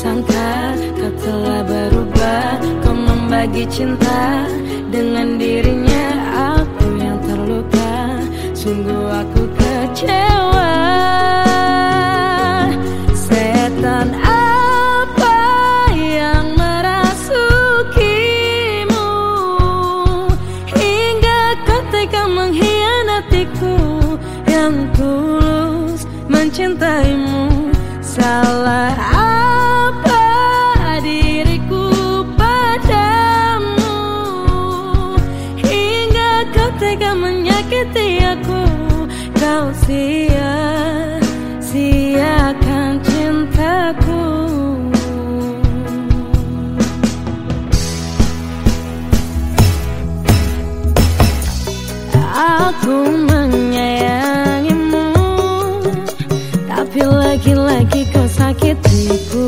kusangka kau telah berubah. Kau membagi cinta dengan dirinya Aku yang terluka. Sungguh aku kecewa. Setan apa yang merasukimu? Hingga kau tega mengkhianatiku Yang tulus mencintaimu tega menyakiti aku. Kau sia-siakan cintaku. Aku menyayangimu. Tapi lagi-lagi